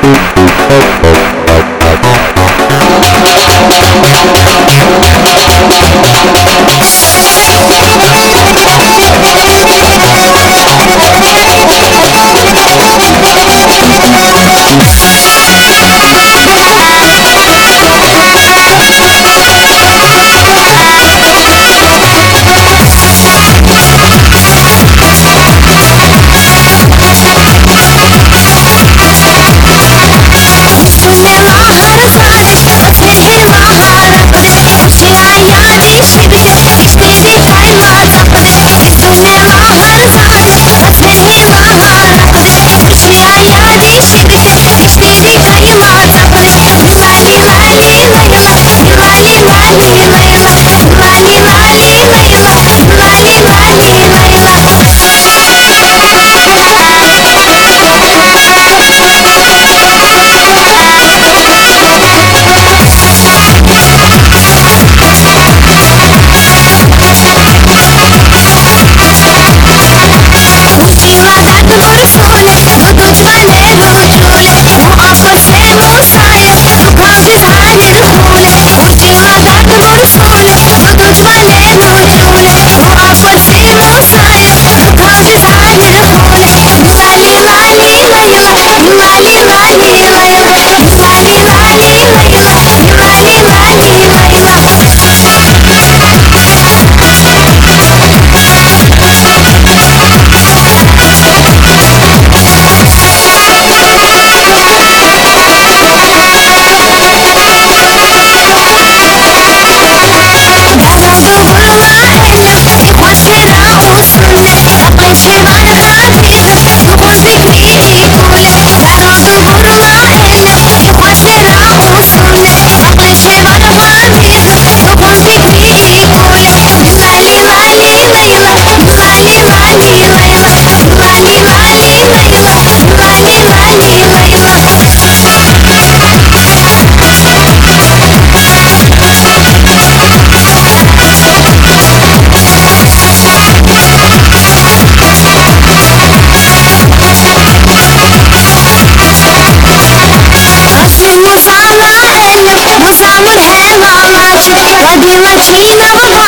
Oh, oh, oh. Machine वगार उसमें आप पर हर सकते मसाला है